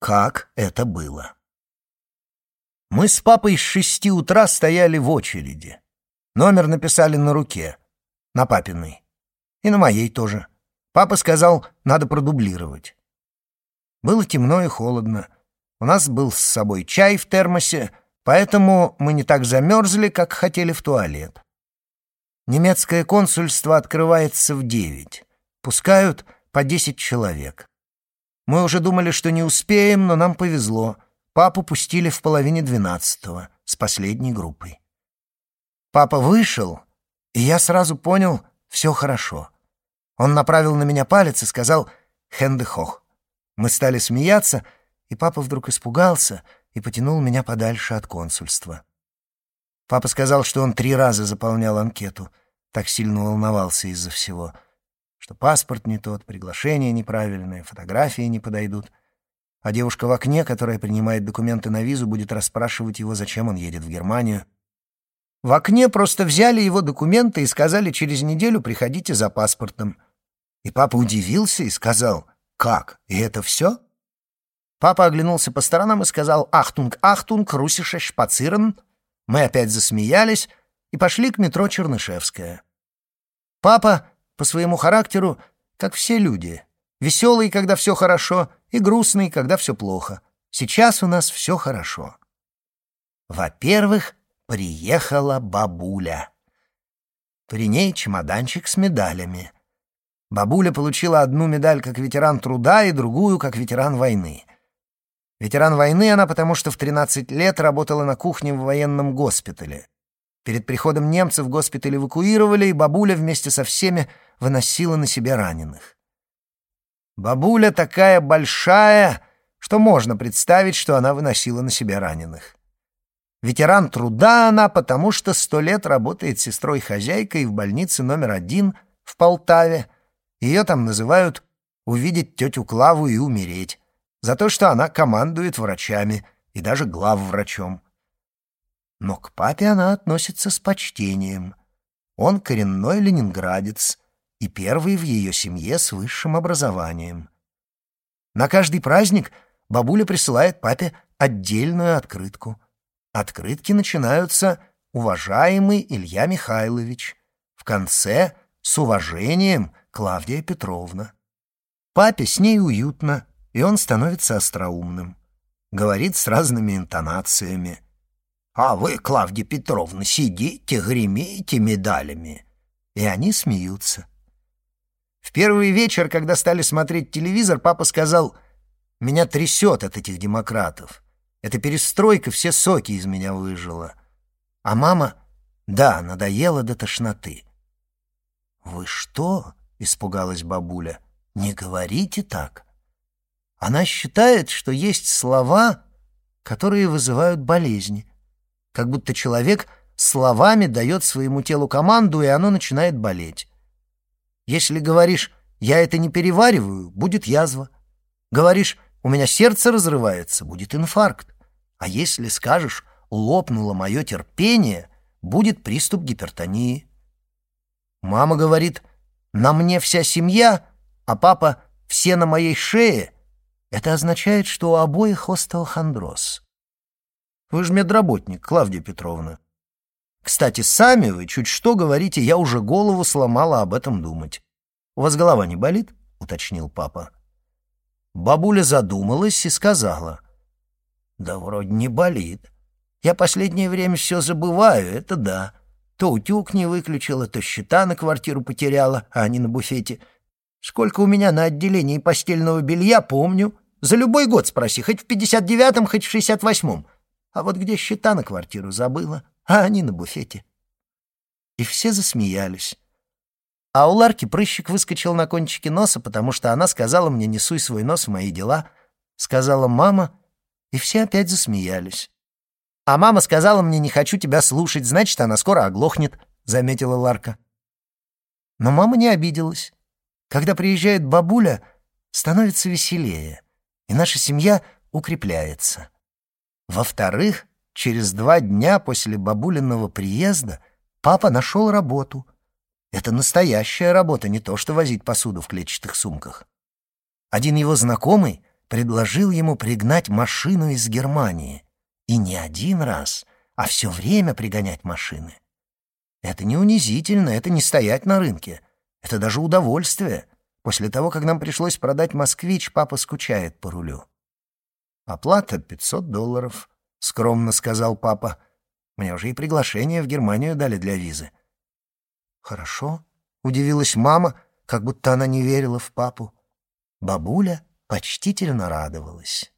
как это было. Мы с папой с шести утра стояли в очереди. Номер написали на руке, на папиной. И на моей тоже. Папа сказал, надо продублировать. Было темно и холодно. У нас был с собой чай в термосе, поэтому мы не так замерзли, как хотели в туалет. Немецкое консульство открывается в девять. Пускают по десять человек. Мы уже думали, что не успеем, но нам повезло. Папу пустили в половине двенадцатого с последней группой. Папа вышел, и я сразу понял, все хорошо. Он направил на меня палец и сказал «Хенде хох». Мы стали смеяться, и папа вдруг испугался и потянул меня подальше от консульства. Папа сказал, что он три раза заполнял анкету, так сильно волновался из-за всего, что паспорт не тот, приглашение неправильное, фотографии не подойдут, а девушка в окне, которая принимает документы на визу, будет расспрашивать его, зачем он едет в Германию. В окне просто взяли его документы и сказали, через неделю приходите за паспортом. И папа удивился и сказал, «Как? И это все?» Папа оглянулся по сторонам и сказал «Achtung, Achtung, russische spazieren». Мы опять засмеялись и пошли к метро Чернышевская. Папа по своему характеру, как все люди, веселый, когда все хорошо, и грустный, когда все плохо. Сейчас у нас все хорошо. Во-первых, приехала бабуля. При ней чемоданчик с медалями. Бабуля получила одну медаль как ветеран труда и другую как ветеран войны. Ветеран войны она потому, что в 13 лет работала на кухне в военном госпитале. Перед приходом немцев госпиталь эвакуировали, и бабуля вместе со всеми выносила на себе раненых. Бабуля такая большая, что можно представить, что она выносила на себе раненых. Ветеран труда она, потому что сто лет работает сестрой-хозяйкой в больнице номер один в Полтаве. Ее там называют «увидеть тетю Клаву и умереть» за то, что она командует врачами и даже главврачом. Но к папе она относится с почтением. Он коренной ленинградец и первый в ее семье с высшим образованием. На каждый праздник бабуля присылает папе отдельную открытку. Открытки начинаются «Уважаемый Илья Михайлович». В конце «С уважением, Клавдия Петровна». Папе с ней уютно, и он становится остроумным. Говорит с разными интонациями. «А вы, Клавдия Петровна, сидите, гремите медалями». И они смеются. В первый вечер, когда стали смотреть телевизор, папа сказал, «Меня трясет от этих демократов. Эта перестройка все соки из меня выжила». А мама, «Да, надоело до тошноты». «Вы что?» — испугалась бабуля. «Не говорите так». Она считает, что есть слова, которые вызывают болезни. Как будто человек словами дает своему телу команду, и оно начинает болеть. Если говоришь «я это не перевариваю», будет язва. Говоришь «у меня сердце разрывается», будет инфаркт. А если скажешь «лопнуло мое терпение», будет приступ гипертонии. Мама говорит «на мне вся семья», а папа «все на моей шее», это означает, что у обоих остеохондроз. Вы же медработник, Клавдия Петровна. Кстати, сами вы чуть что говорите, я уже голову сломала об этом думать. У вас голова не болит? — уточнил папа. Бабуля задумалась и сказала. Да вроде не болит. Я последнее время все забываю, это да. То утюг не выключила, то счета на квартиру потеряла, а не на буфете. Сколько у меня на отделении постельного белья, помню. За любой год спроси, хоть в 59-м, хоть в 68-м. А вот где счета на квартиру забыла, а они на буфете. И все засмеялись. А у Ларки прыщик выскочил на кончике носа, потому что она сказала мне «не суй свой нос в мои дела», сказала «мама», и все опять засмеялись. «А мама сказала мне «не хочу тебя слушать», значит, она скоро оглохнет», — заметила Ларка. Но мама не обиделась. Когда приезжает бабуля, становится веселее, и наша семья укрепляется. Во-вторых, через два дня после бабулиного приезда папа нашел работу. Это настоящая работа, не то что возить посуду в клетчатых сумках. Один его знакомый предложил ему пригнать машину из Германии. И не один раз, а все время пригонять машины. Это не унизительно, это не стоять на рынке. Это даже удовольствие. После того, как нам пришлось продать «Москвич», папа скучает по рулю. «Оплата — пятьсот долларов», — скромно сказал папа. «Мне уже и приглашение в Германию дали для визы». «Хорошо», — удивилась мама, как будто она не верила в папу. Бабуля почтительно радовалась.